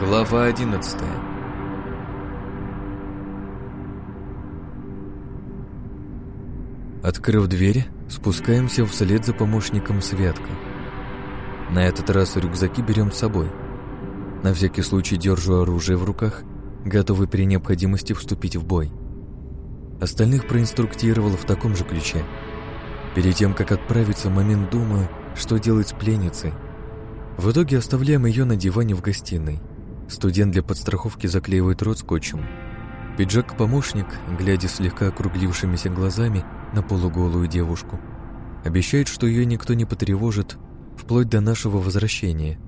Глава одиннадцатая Открыв дверь, спускаемся вслед за помощником Святка. На этот раз рюкзаки берем с собой. На всякий случай держу оружие в руках, готовый при необходимости вступить в бой. Остальных проинструктировал в таком же ключе. Перед тем, как отправиться, момент думаю, что делать с пленницей. В итоге оставляем ее на диване в гостиной. Студент для подстраховки заклеивает рот скотчем. Пиджак-помощник, глядя слегка округлившимися глазами на полуголую девушку, обещает, что ее никто не потревожит вплоть до нашего возвращения.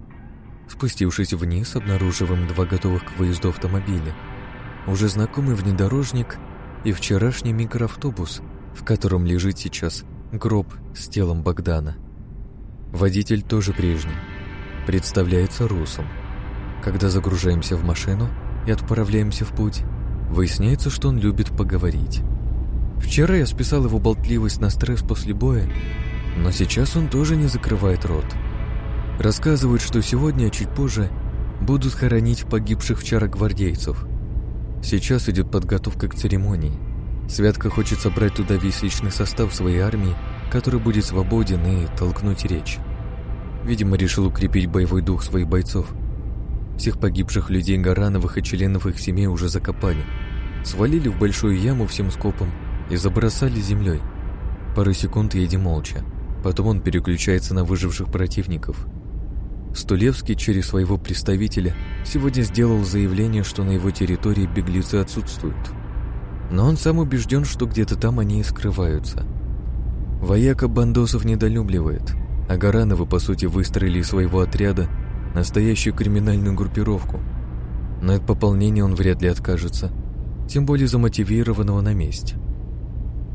Спустившись вниз, обнаруживаем два готовых к выезду автомобиля. Уже знакомый внедорожник и вчерашний микроавтобус, в котором лежит сейчас гроб с телом Богдана. Водитель тоже прежний. Представляется русом. Когда загружаемся в машину и отправляемся в путь, выясняется, что он любит поговорить. Вчера я списал его болтливость на стресс после боя, но сейчас он тоже не закрывает рот. Рассказывают, что сегодня, чуть позже, будут хоронить погибших вчера гвардейцев. Сейчас идет подготовка к церемонии. Святка хочет собрать туда весь личный состав своей армии, который будет свободен и толкнуть речь. Видимо, решил укрепить боевой дух своих бойцов. Всех погибших людей Гарановых и членов их семей уже закопали. Свалили в большую яму всем скопом и забросали землей. Пару секунд едем молча. Потом он переключается на выживших противников. Стулевский через своего представителя сегодня сделал заявление, что на его территории беглецы отсутствуют. Но он сам убежден, что где-то там они и скрываются. Вояка бандосов недолюбливает, а Гарановы, по сути, выстроили своего отряда настоящую криминальную группировку. Но от пополнения он вряд ли откажется, тем более замотивированного на месте.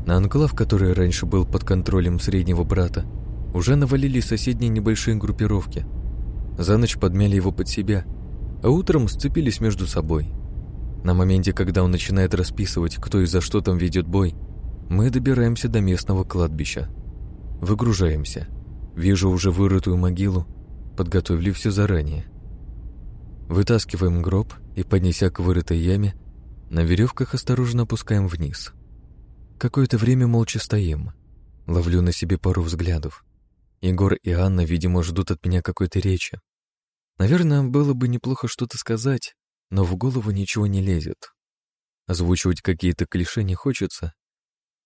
На анклав, который раньше был под контролем среднего брата, уже навалились соседние небольшие группировки. За ночь подмяли его под себя, а утром сцепились между собой. На моменте, когда он начинает расписывать, кто и за что там ведет бой, мы добираемся до местного кладбища. Выгружаемся. Вижу уже вырытую могилу, подготовили все заранее. Вытаскиваем гроб и, поднеся к вырытой яме, на веревках осторожно опускаем вниз. Какое-то время молча стоим. Ловлю на себе пару взглядов. Егор и Анна, видимо, ждут от меня какой-то речи. Наверное, было бы неплохо что-то сказать, но в голову ничего не лезет. Озвучивать какие-то клише не хочется.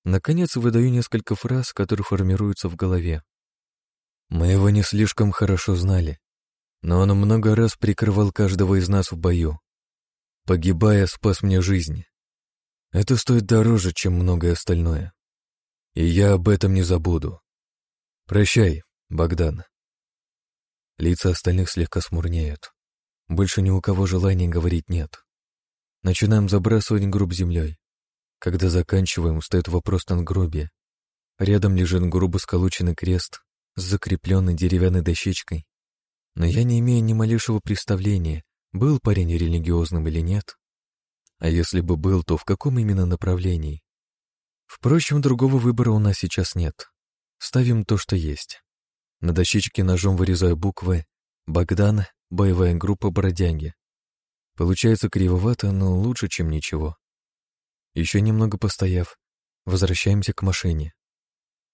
Наконец, выдаю несколько фраз, которые формируются в голове. Мы его не слишком хорошо знали, но он много раз прикрывал каждого из нас в бою. Погибая, спас мне жизнь. Это стоит дороже, чем многое остальное. И я об этом не забуду. Прощай, Богдан. Лица остальных слегка смурнеют. Больше ни у кого желания говорить нет. Начинаем забрасывать гроб землей. Когда заканчиваем, встает вопрос на гробе. Рядом лежит грубо сколоченный крест, закрепленной деревянной дощечкой. Но я не имею ни малейшего представления, был парень религиозным или нет. А если бы был, то в каком именно направлении? Впрочем, другого выбора у нас сейчас нет. Ставим то, что есть. На дощечке ножом вырезаю буквы «Богдан, боевая группа бродяги». Получается кривовато, но лучше, чем ничего. Еще немного постояв, возвращаемся к машине.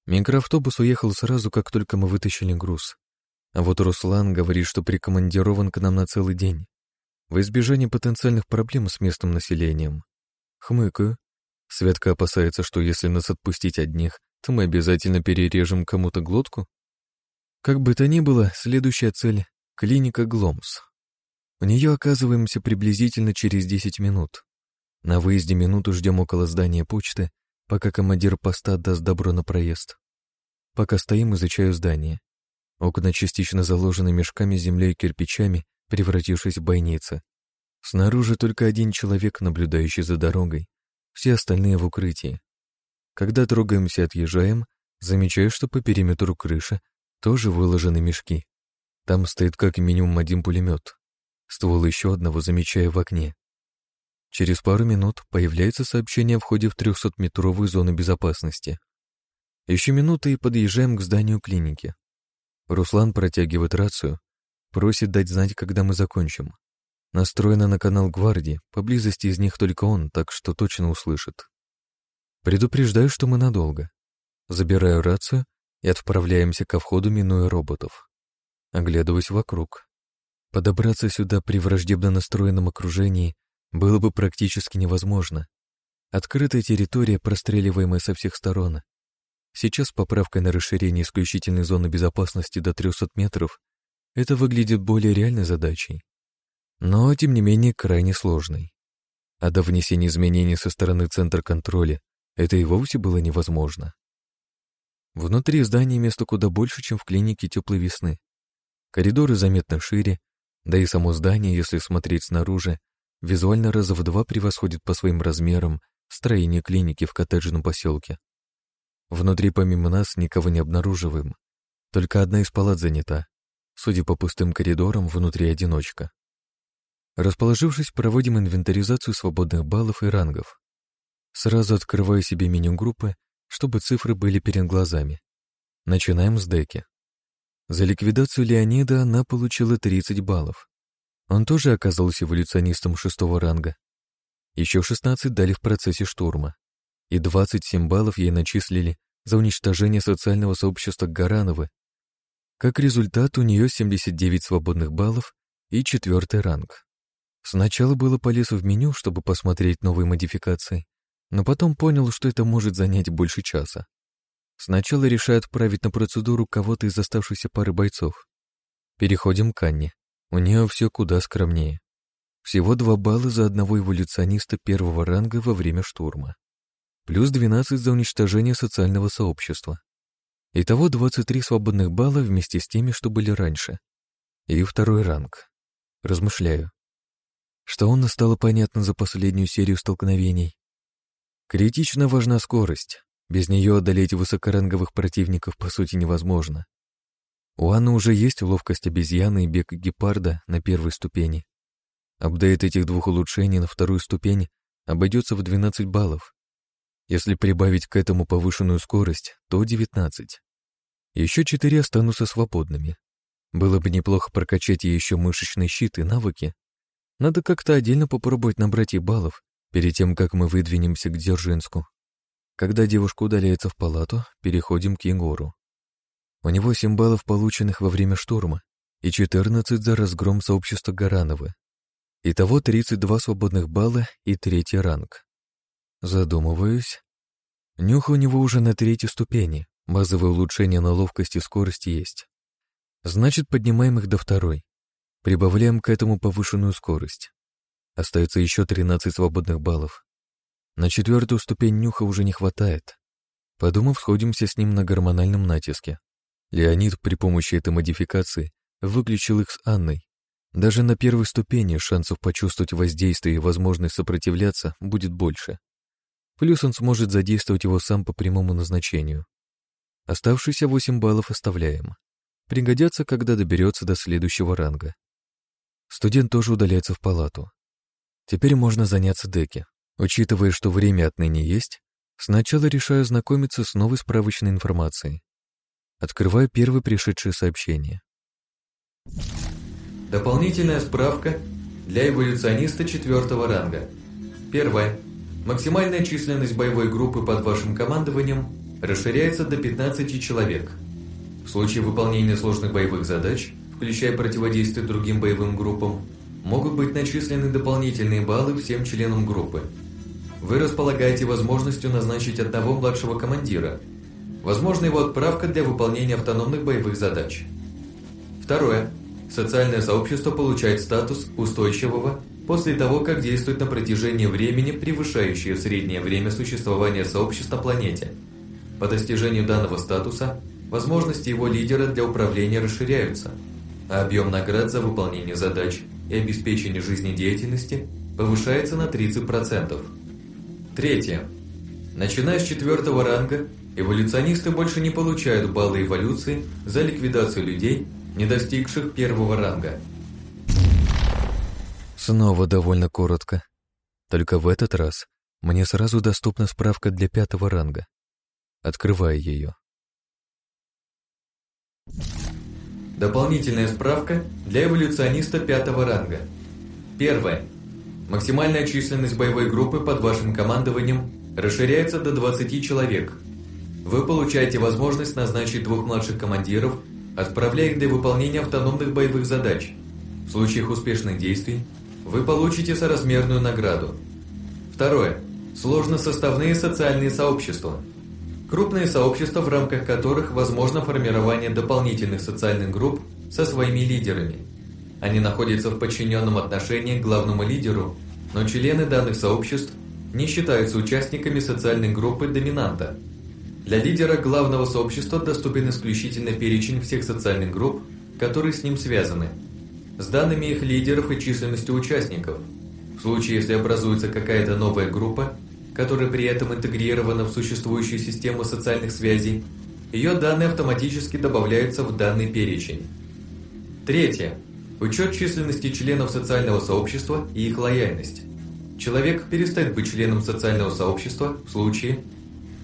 Микроавтобус уехал сразу, как только мы вытащили груз. А вот Руслан говорит, что прикомандирован к нам на целый день. В избежание потенциальных проблем с местным населением. Хмыкаю. Светка опасается, что если нас отпустить одних, то мы обязательно перережем кому-то глотку. Как бы то ни было, следующая цель — клиника Гломс. У нее оказываемся приблизительно через 10 минут. На выезде минуту ждем около здания почты, пока командир поста даст добро на проезд. Пока стоим, изучаю здание. Окна частично заложены мешками землей и кирпичами, превратившись в бойницы. Снаружи только один человек, наблюдающий за дорогой, все остальные в укрытии. Когда трогаемся и отъезжаем, замечаю, что по периметру крыши тоже выложены мешки. Там стоит как минимум один пулемет. Ствол еще одного замечаю в окне. Через пару минут появляется сообщение о входе в 300-метровую зону безопасности. Еще минуты и подъезжаем к зданию клиники. Руслан протягивает рацию, просит дать знать, когда мы закончим. Настроена на канал гвардии, поблизости из них только он, так что точно услышит. Предупреждаю, что мы надолго. Забираю рацию и отправляемся ко входу, минуя роботов. Оглядываюсь вокруг. Подобраться сюда при враждебно настроенном окружении было бы практически невозможно. Открытая территория, простреливаемая со всех сторон. Сейчас поправкой на расширение исключительной зоны безопасности до 300 метров это выглядит более реальной задачей. Но, тем не менее, крайне сложной. А до внесения изменений со стороны центра контроля это и вовсе было невозможно. Внутри здания места куда больше, чем в клинике теплой весны. Коридоры заметно шире, да и само здание, если смотреть снаружи, визуально раза в два превосходит по своим размерам строение клиники в коттеджном поселке. Внутри помимо нас никого не обнаруживаем. Только одна из палат занята. Судя по пустым коридорам, внутри одиночка. Расположившись, проводим инвентаризацию свободных баллов и рангов. Сразу открываю себе меню группы, чтобы цифры были перед глазами. Начинаем с деки. За ликвидацию Леонида она получила 30 баллов. Он тоже оказался эволюционистом шестого ранга. Еще 16 дали в процессе штурма. И 27 баллов ей начислили за уничтожение социального сообщества Гарановы. Как результат, у нее 79 свободных баллов и четвертый ранг. Сначала было полез в меню, чтобы посмотреть новые модификации, но потом понял, что это может занять больше часа. Сначала решаю отправить на процедуру кого-то из оставшейся пары бойцов. Переходим к Анне. У нее все куда скромнее. Всего два балла за одного эволюциониста первого ранга во время штурма. Плюс 12 за уничтожение социального сообщества. Итого 23 свободных балла вместе с теми, что были раньше. И второй ранг. Размышляю. Что он стало понятно за последнюю серию столкновений. Критично важна скорость. Без нее одолеть высокоранговых противников по сути невозможно. У Анны уже есть ловкость обезьяны и бег гепарда на первой ступени. Апдейт этих двух улучшений на вторую ступень обойдется в 12 баллов. Если прибавить к этому повышенную скорость, то 19. Еще четыре останутся свободными. Было бы неплохо прокачать ей еще мышечный щит и навыки. Надо как-то отдельно попробовать набрать ей баллов перед тем, как мы выдвинемся к Дзержинску. Когда девушка удаляется в палату, переходим к Егору. У него 7 баллов, полученных во время штурма, и 14 за разгром сообщества Гарановы. Итого 32 свободных балла и третий ранг. Задумываюсь. Нюх у него уже на третьей ступени, базовые улучшения на ловкость и скорость есть. Значит, поднимаем их до второй. Прибавляем к этому повышенную скорость. Остается еще 13 свободных баллов. На четвертую ступень нюха уже не хватает. Подумав, сходимся с ним на гормональном натиске. Леонид при помощи этой модификации выключил их с Анной. Даже на первой ступени шансов почувствовать воздействие и возможность сопротивляться будет больше. Плюс он сможет задействовать его сам по прямому назначению. Оставшиеся 8 баллов оставляем. Пригодятся, когда доберется до следующего ранга. Студент тоже удаляется в палату. Теперь можно заняться деки. Учитывая, что время отныне есть, сначала решаю знакомиться с новой справочной информацией. Открываю первое пришедшее сообщение. Дополнительная справка для эволюциониста четвертого ранга. Первое. Максимальная численность боевой группы под вашим командованием расширяется до 15 человек. В случае выполнения сложных боевых задач, включая противодействие другим боевым группам, могут быть начислены дополнительные баллы всем членам группы. Вы располагаете возможностью назначить одного младшего командира. Возможно его отправка для выполнения автономных боевых задач. Второе. Социальное сообщество получает статус устойчивого после того, как действует на протяжении времени, превышающее среднее время существования сообщества планете. По достижению данного статуса, возможности его лидера для управления расширяются, а объем наград за выполнение задач – и обеспечение жизнедеятельности повышается на 30%. Третье. Начиная с четвертого ранга, эволюционисты больше не получают баллы эволюции за ликвидацию людей, не достигших первого ранга. Снова довольно коротко. Только в этот раз мне сразу доступна справка для пятого ранга. Открываю ее. Дополнительная справка для эволюциониста пятого ранга. Первое. Максимальная численность боевой группы под вашим командованием расширяется до 20 человек. Вы получаете возможность назначить двух младших командиров, отправляя их для выполнения автономных боевых задач. В случаях успешных действий вы получите соразмерную награду. Второе. Сложносоставные социальные сообщества. Крупные сообщества, в рамках которых возможно формирование дополнительных социальных групп со своими лидерами. Они находятся в подчиненном отношении к главному лидеру, но члены данных сообществ не считаются участниками социальной группы доминанта. Для лидера главного сообщества доступен исключительно перечень всех социальных групп, которые с ним связаны, с данными их лидеров и численностью участников. В случае, если образуется какая-то новая группа, которая при этом интегрирована в существующую систему социальных связей, ее данные автоматически добавляются в данный перечень. Третье. Учет численности членов социального сообщества и их лояльность. Человек перестает быть членом социального сообщества в случае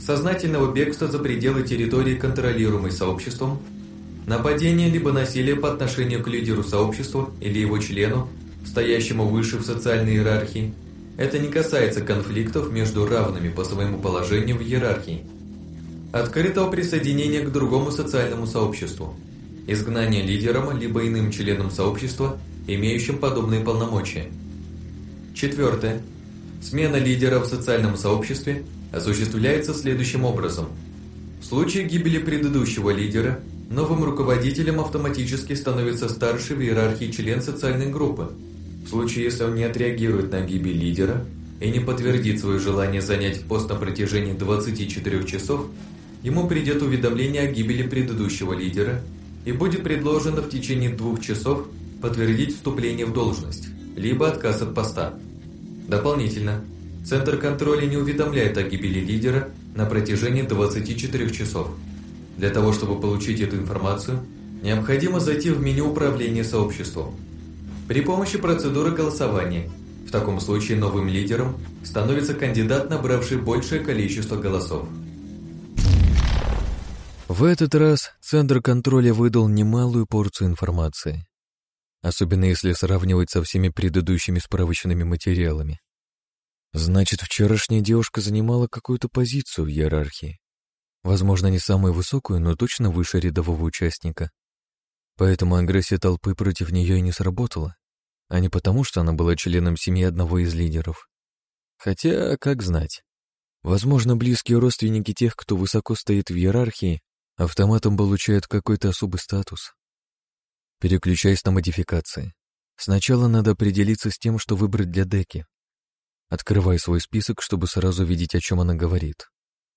сознательного бегства за пределы территории, контролируемой сообществом, нападения либо насилия по отношению к лидеру сообщества или его члену, стоящему выше в социальной иерархии, это не касается конфликтов между равными по своему положению в иерархии. Открытого присоединения к другому социальному сообществу. Изгнание лидером либо иным членом сообщества, имеющим подобные полномочия. Четвертое. Смена лидера в социальном сообществе осуществляется следующим образом. В случае гибели предыдущего лидера, новым руководителем автоматически становится старший в иерархии член социальной группы – в случае, если он не отреагирует на гибель лидера и не подтвердит свое желание занять пост на протяжении 24 часов, ему придет уведомление о гибели предыдущего лидера и будет предложено в течение двух часов подтвердить вступление в должность, либо отказ от поста. Дополнительно, Центр контроля не уведомляет о гибели лидера на протяжении 24 часов. Для того, чтобы получить эту информацию, необходимо зайти в меню управления сообществом – при помощи процедуры голосования. В таком случае новым лидером становится кандидат, набравший большее количество голосов. В этот раз Центр контроля выдал немалую порцию информации. Особенно если сравнивать со всеми предыдущими справочными материалами. Значит, вчерашняя девушка занимала какую-то позицию в иерархии. Возможно, не самую высокую, но точно выше рядового участника. Поэтому агрессия толпы против нее и не сработала, а не потому, что она была членом семьи одного из лидеров. Хотя, как знать. Возможно, близкие родственники тех, кто высоко стоит в иерархии, автоматом получают какой-то особый статус. Переключаясь на модификации. Сначала надо определиться с тем, что выбрать для деки. Открывай свой список, чтобы сразу видеть, о чем она говорит.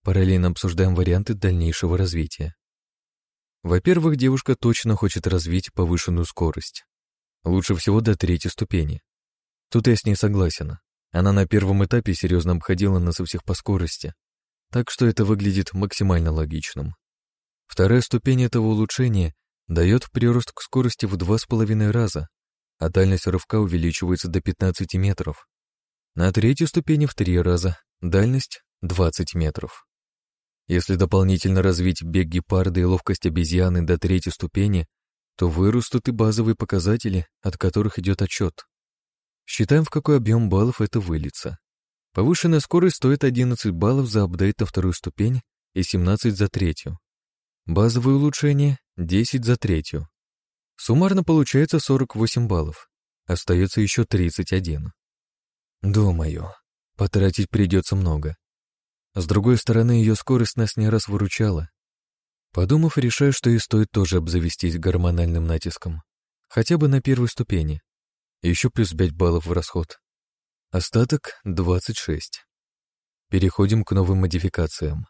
Параллельно обсуждаем варианты дальнейшего развития. Во-первых, девушка точно хочет развить повышенную скорость. Лучше всего до третьей ступени. Тут я с ней согласен. Она на первом этапе серьезно обходила нас у всех по скорости, так что это выглядит максимально логичным. Вторая ступень этого улучшения дает прирост к скорости в два с половиной раза, а дальность рывка увеличивается до 15 метров. На третьей ступени в три раза, дальность — 20 метров. Если дополнительно развить бег гепарда и ловкость обезьяны до третьей ступени, то вырастут и базовые показатели, от которых идет отчет. Считаем, в какой объем баллов это выльется. Повышенная скорость стоит 11 баллов за апдейт на вторую ступень и 17 за третью. Базовые улучшения — 10 за третью. Суммарно получается 48 баллов. Остается еще 31. Думаю, потратить придется много. С другой стороны, ее скорость нас не раз выручала. Подумав, решаю, что и стоит тоже обзавестись гормональным натиском. Хотя бы на первой ступени. Еще плюс 5 баллов в расход. Остаток — 26. Переходим к новым модификациям.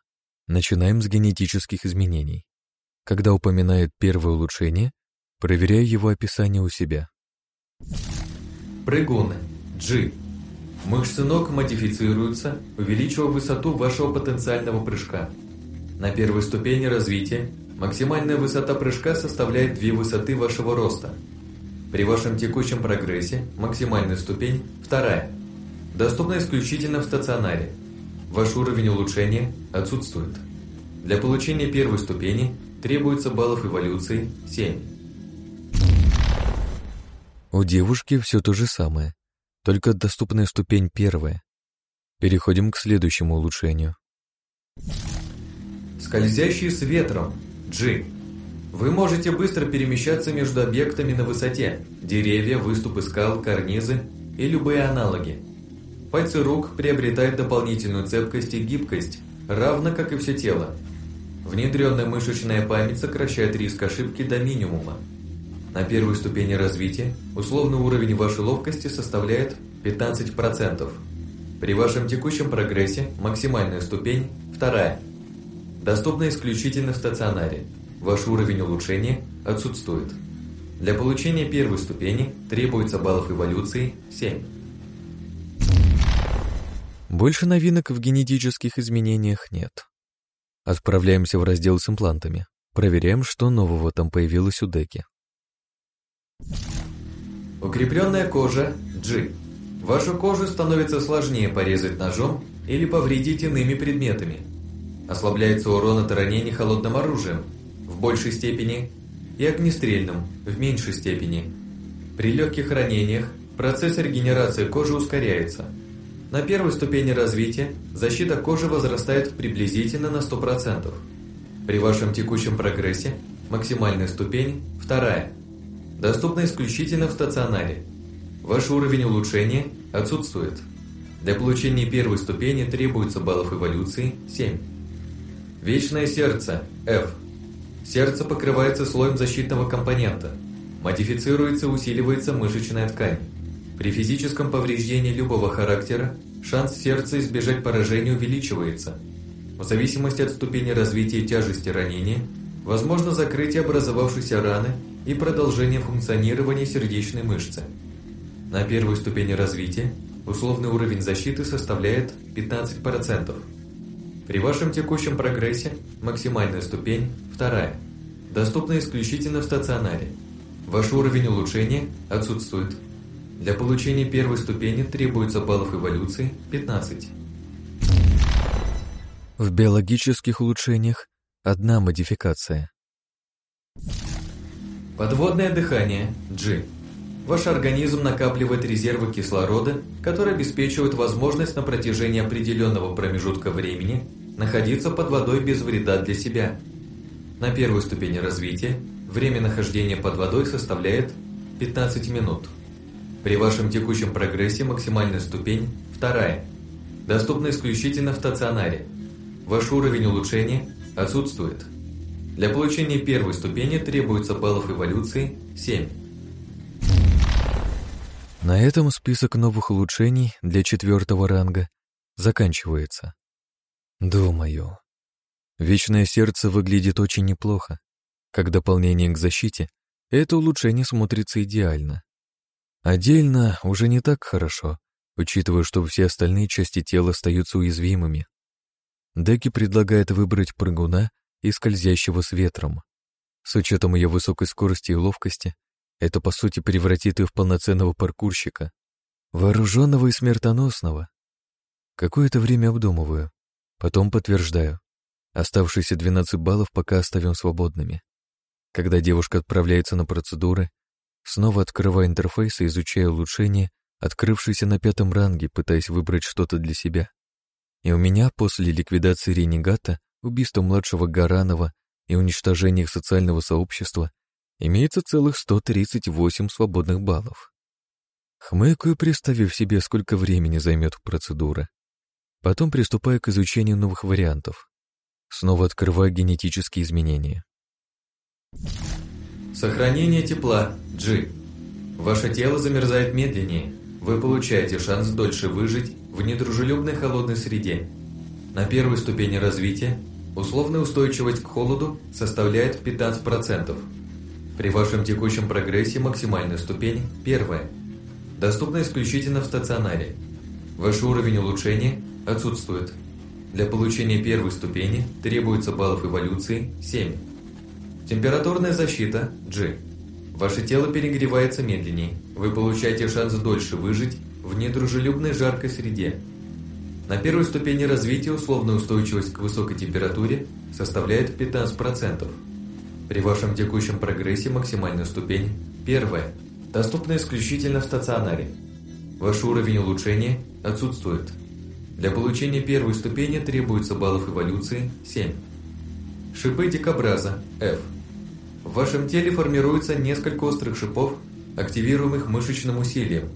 Начинаем с генетических изменений. Когда упоминает первое улучшение, проверяю его описание у себя. Прыгуны. G. Мышцы ног модифицируются, увеличивая высоту вашего потенциального прыжка. На первой ступени развития максимальная высота прыжка составляет две высоты вашего роста. При вашем текущем прогрессе максимальная ступень – вторая. Доступна исключительно в стационаре. Ваш уровень улучшения отсутствует. Для получения первой ступени требуется баллов эволюции 7. У девушки все то же самое. Только доступная ступень первая. Переходим к следующему улучшению. Скользящий с ветром. G. Вы можете быстро перемещаться между объектами на высоте, деревья, выступы скал, карнизы и любые аналоги. Пальцы рук приобретают дополнительную цепкость и гибкость, равно как и все тело. Внедренная мышечная память сокращает риск ошибки до минимума. На первой ступени развития условный уровень вашей ловкости составляет 15%. При вашем текущем прогрессе максимальная ступень – вторая. Доступна исключительно в стационаре. Ваш уровень улучшения отсутствует. Для получения первой ступени требуется баллов эволюции 7. Больше новинок в генетических изменениях нет. Отправляемся в раздел с имплантами. Проверяем, что нового там появилось у Деки. Укрепленная кожа G. Вашу кожу становится сложнее порезать ножом или повредить иными предметами. Ослабляется урон от ранений холодным оружием в большей степени и огнестрельным в меньшей степени. При легких ранениях процесс регенерации кожи ускоряется – на первой ступени развития защита кожи возрастает приблизительно на 100%. При вашем текущем прогрессе максимальная ступень – вторая. Доступна исключительно в стационаре. Ваш уровень улучшения отсутствует. Для получения первой ступени требуется баллов эволюции 7. Вечное сердце – F. Сердце покрывается слоем защитного компонента. Модифицируется и усиливается мышечная ткань. При физическом повреждении любого характера шанс сердца избежать поражения увеличивается. В зависимости от ступени развития и тяжести ранения, возможно закрытие образовавшейся раны и продолжение функционирования сердечной мышцы. На первой ступени развития условный уровень защиты составляет 15%. При вашем текущем прогрессе максимальная ступень – вторая. Доступна исключительно в стационаре. Ваш уровень улучшения отсутствует. Для получения первой ступени требуется баллов эволюции 15. В биологических улучшениях одна модификация. Подводное дыхание G. Ваш организм накапливает резервы кислорода, которые обеспечивают возможность на протяжении определенного промежутка времени находиться под водой без вреда для себя. На первой ступени развития время нахождения под водой составляет 15 минут. При вашем текущем прогрессе максимальная ступень – вторая. Доступна исключительно в стационаре. Ваш уровень улучшения отсутствует. Для получения первой ступени требуется баллов эволюции 7. На этом список новых улучшений для четвертого ранга заканчивается. Думаю. Вечное сердце выглядит очень неплохо. Как дополнение к защите, это улучшение смотрится идеально. Отдельно уже не так хорошо, учитывая, что все остальные части тела остаются уязвимыми. Деки предлагает выбрать прыгуна и скользящего с ветром. С учетом ее высокой скорости и ловкости, это по сути превратит ее в полноценного паркурщика, вооруженного и смертоносного. Какое-то время обдумываю, потом подтверждаю. Оставшиеся 12 баллов пока оставим свободными. Когда девушка отправляется на процедуры, Снова открываю интерфейс и изучаю улучшения, открывшиеся на пятом ранге, пытаясь выбрать что-то для себя. И у меня после ликвидации ренегата, убийства младшего Гаранова и уничтожения их социального сообщества имеется целых 138 свободных баллов. Хмыкаю, представив себе, сколько времени займет процедура. Потом приступаю к изучению новых вариантов. Снова открываю генетические изменения. Сохранение тепла G. Ваше тело замерзает медленнее. Вы получаете шанс дольше выжить в недружелюбной холодной среде. На первой ступени развития условная устойчивость к холоду составляет 15%. При вашем текущем прогрессе максимальная ступень – первая. Доступна исключительно в стационаре. Ваш уровень улучшения отсутствует. Для получения первой ступени требуется баллов эволюции 7. Температурная защита G. Ваше тело перегревается медленнее. Вы получаете шанс дольше выжить в недружелюбной жаркой среде. На первой ступени развития условная устойчивость к высокой температуре составляет 15%. При вашем текущем прогрессе максимальная ступень – первая, доступна исключительно в стационаре. Ваш уровень улучшения отсутствует. Для получения первой ступени требуется баллов эволюции 7. Шипы дикобраза F. В вашем теле формируется несколько острых шипов, активируемых мышечным усилием.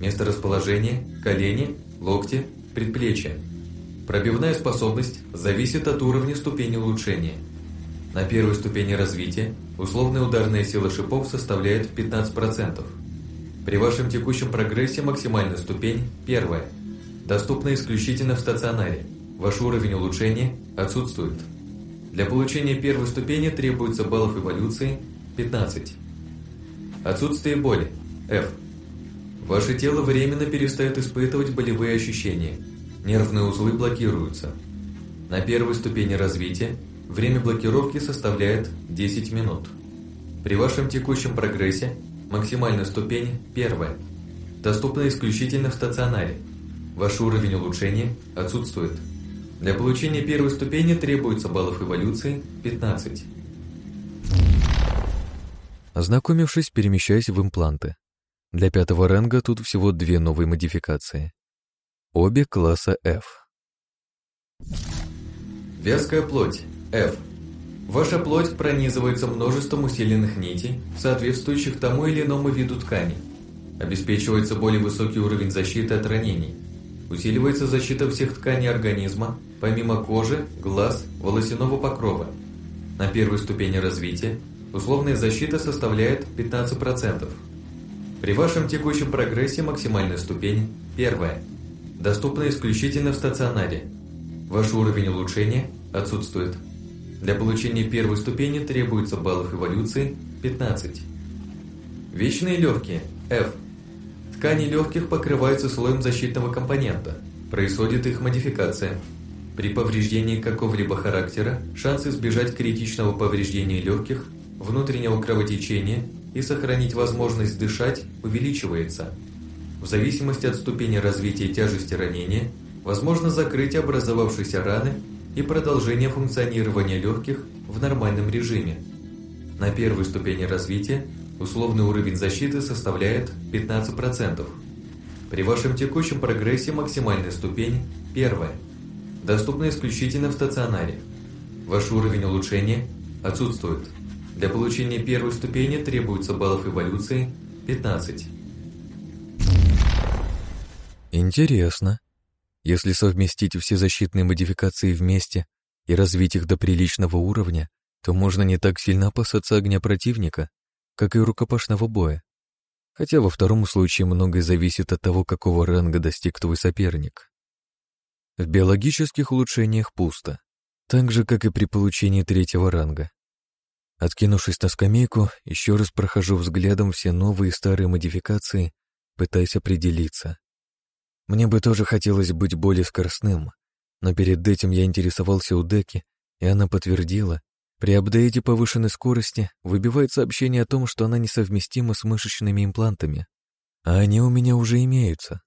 Место расположения – колени, локти, предплечья. Пробивная способность зависит от уровня ступени улучшения. На первой ступени развития условная ударная сила шипов составляет 15%. При вашем текущем прогрессе максимальная ступень – первая. Доступна исключительно в стационаре. Ваш уровень улучшения отсутствует. Для получения первой ступени требуется баллов эволюции 15. Отсутствие боли F. Ваше тело временно перестает испытывать болевые ощущения. Нервные узлы блокируются. На первой ступени развития время блокировки составляет 10 минут. При вашем текущем прогрессе максимальная ступень первая. Доступна исключительно в стационаре. Ваш уровень улучшения отсутствует. Для получения первой ступени требуется баллов эволюции 15. Ознакомившись, перемещаясь в импланты. Для пятого ранга тут всего две новые модификации. Обе класса F. Вязкая плоть F. Ваша плоть пронизывается множеством усиленных нитей, соответствующих тому или иному виду ткани. Обеспечивается более высокий уровень защиты от ранений. Усиливается защита всех тканей организма, помимо кожи, глаз, волосяного покрова. На первой ступени развития условная защита составляет 15%. При вашем текущем прогрессе максимальная ступень – первая. Доступна исключительно в стационаре. Ваш уровень улучшения отсутствует. Для получения первой ступени требуется баллов эволюции 15. Вечные легкие – F. Ткани легких покрываются слоем защитного компонента. Происходит их модификация. При повреждении какого-либо характера шанс избежать критичного повреждения легких, внутреннего кровотечения и сохранить возможность дышать увеличивается. В зависимости от ступени развития тяжести ранения, возможно закрытие образовавшейся раны и продолжение функционирования легких в нормальном режиме. На первой ступени развития Условный уровень защиты составляет 15%. При вашем текущем прогрессе максимальная ступень – первая. Доступна исключительно в стационаре. Ваш уровень улучшения отсутствует. Для получения первой ступени требуется баллов эволюции 15. Интересно. Если совместить все защитные модификации вместе и развить их до приличного уровня, то можно не так сильно опасаться огня противника как и рукопашного боя. Хотя во втором случае многое зависит от того, какого ранга достиг твой соперник. В биологических улучшениях пусто, так же, как и при получении третьего ранга. Откинувшись на скамейку, еще раз прохожу взглядом все новые и старые модификации, пытаясь определиться. Мне бы тоже хотелось быть более скоростным, но перед этим я интересовался у Деки, и она подтвердила, при апдейте повышенной скорости выбивает сообщение о том, что она несовместима с мышечными имплантами, а они у меня уже имеются.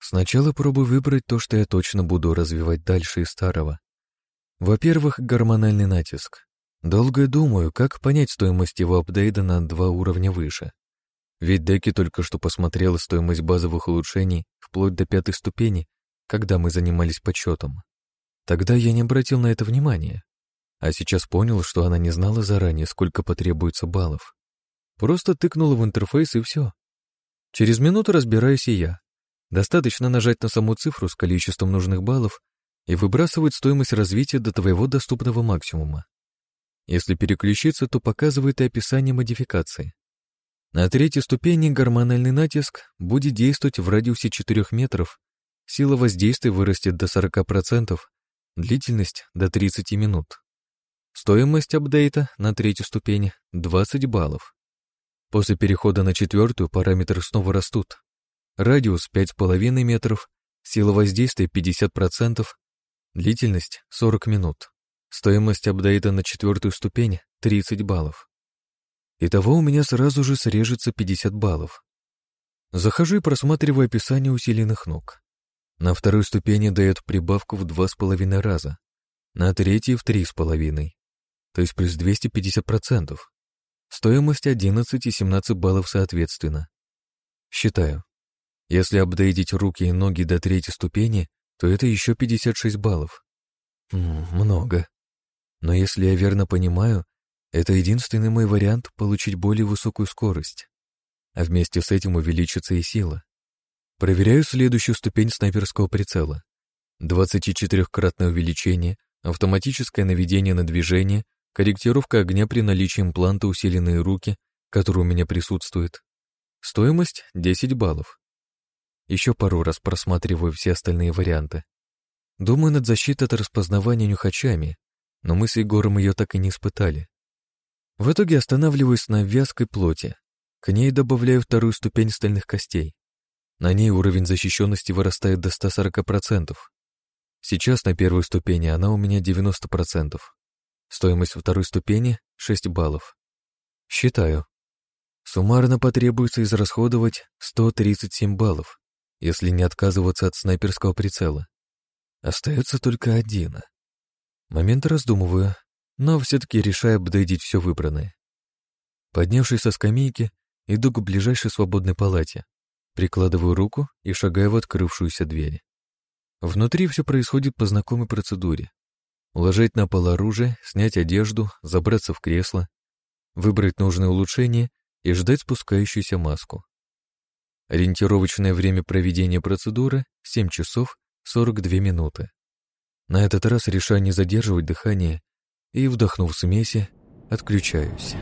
Сначала пробую выбрать то, что я точно буду развивать дальше из старого. Во-первых, гормональный натиск. Долго думаю, как понять стоимость его апдейта на два уровня выше. Ведь Деки только что посмотрела стоимость базовых улучшений вплоть до пятой ступени, когда мы занимались подсчетом. Тогда я не обратил на это внимания, а сейчас понял, что она не знала заранее, сколько потребуется баллов. Просто тыкнула в интерфейс и все. Через минуту разбираюсь и я. Достаточно нажать на саму цифру с количеством нужных баллов и выбрасывать стоимость развития до твоего доступного максимума. Если переключиться, то показывает и описание модификации. На третьей ступени гормональный натиск будет действовать в радиусе 4 метров, сила воздействия вырастет до 40%, длительность — до 30 минут. Стоимость апдейта на третью ступень — 20 баллов. После перехода на четвертую параметры снова растут. Радиус 5,5 метров, сила воздействия 50%, длительность 40 минут. Стоимость апдейта на четвертую ступень — 30 баллов. Итого у меня сразу же срежется 50 баллов. Захожу и просматриваю описание усиленных ног. На второй ступени дает прибавку в 2,5 раза, на третьей — в 3,5 то есть плюс 250%. Стоимость 11 и 17 баллов соответственно. Считаю. Если апдейтить руки и ноги до третьей ступени, то это еще 56 баллов. М много. Но если я верно понимаю, это единственный мой вариант получить более высокую скорость. А вместе с этим увеличится и сила. Проверяю следующую ступень снайперского прицела. 24-кратное увеличение, автоматическое наведение на движение, корректировка огня при наличии импланта усиленные руки, который у меня присутствует. Стоимость — 10 баллов. Еще пару раз просматриваю все остальные варианты. Думаю над защитой от распознавания нюхачами, но мы с Егором ее так и не испытали. В итоге останавливаюсь на вязкой плоти. К ней добавляю вторую ступень стальных костей. На ней уровень защищенности вырастает до 140%. Сейчас на первой ступени она у меня 90%. Стоимость второй ступени — 6 баллов. Считаю. Суммарно потребуется израсходовать 137 баллов, если не отказываться от снайперского прицела. Остается только один. Момент раздумываю, но все-таки решаю обдейдить все выбранное. Поднявшись со скамейки, иду к ближайшей свободной палате, прикладываю руку и шагаю в открывшуюся дверь. Внутри все происходит по знакомой процедуре. Уложить на пол оружие, снять одежду, забраться в кресло, выбрать нужное улучшение и ждать спускающуюся маску. Ориентировочное время проведения процедуры — 7 часов 42 минуты. На этот раз решаю не задерживать дыхание и, вдохнув смеси, отключаюсь.